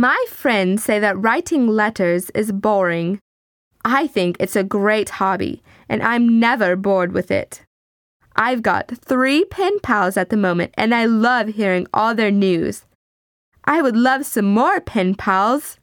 My friends say that writing letters is boring. I think it's a great hobby, and I'm never bored with it. I've got three pen pals at the moment, and I love hearing all their news. I would love some more pen pals.